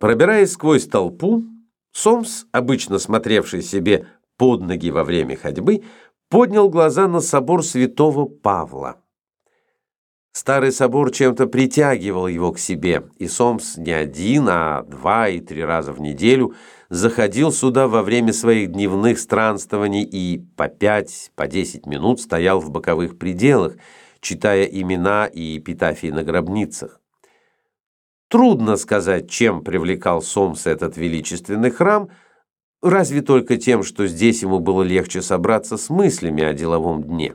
Пробираясь сквозь толпу, Сомс, обычно смотревший себе под ноги во время ходьбы, поднял глаза на собор святого Павла. Старый собор чем-то притягивал его к себе, и Сомс не один, а два и три раза в неделю заходил сюда во время своих дневных странствований и по пять, по десять минут стоял в боковых пределах, читая имена и эпитафии на гробницах. Трудно сказать, чем привлекал Сомса этот величественный храм, разве только тем, что здесь ему было легче собраться с мыслями о деловом дне.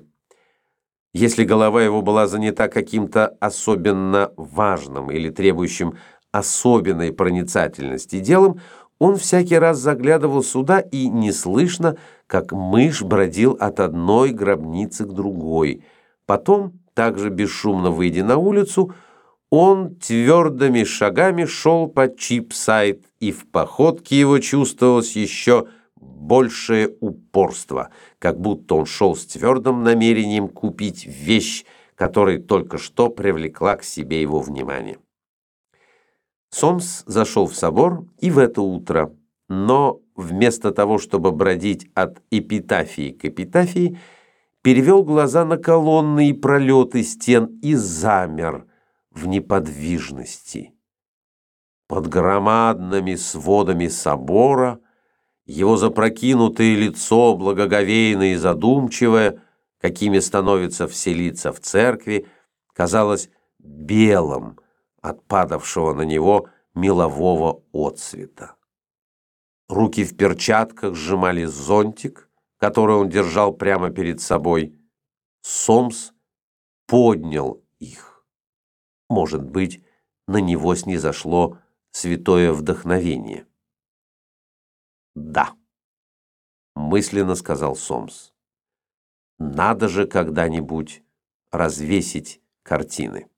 Если голова его была занята каким-то особенно важным или требующим особенной проницательности делом, он всякий раз заглядывал сюда и неслышно, как мышь бродил от одной гробницы к другой. Потом, также бесшумно выйдя на улицу, он твердыми шагами шел по Чипсайд, и в походке его чувствовалось еще большее упорство, как будто он шел с твердым намерением купить вещь, которая только что привлекла к себе его внимание. Сомс зашел в собор и в это утро, но вместо того, чтобы бродить от эпитафии к эпитафии, перевел глаза на колонны и пролеты стен и замер в неподвижности. Под громадными сводами собора – его запрокинутое лицо, благоговейное и задумчивое, какими становится все лица в церкви, казалось белым от падавшего на него мелового отцвета. Руки в перчатках сжимали зонтик, который он держал прямо перед собой. Сомс поднял их. Может быть, на него снизошло святое вдохновение. «Да», — мысленно сказал Сомс. «Надо же когда-нибудь развесить картины».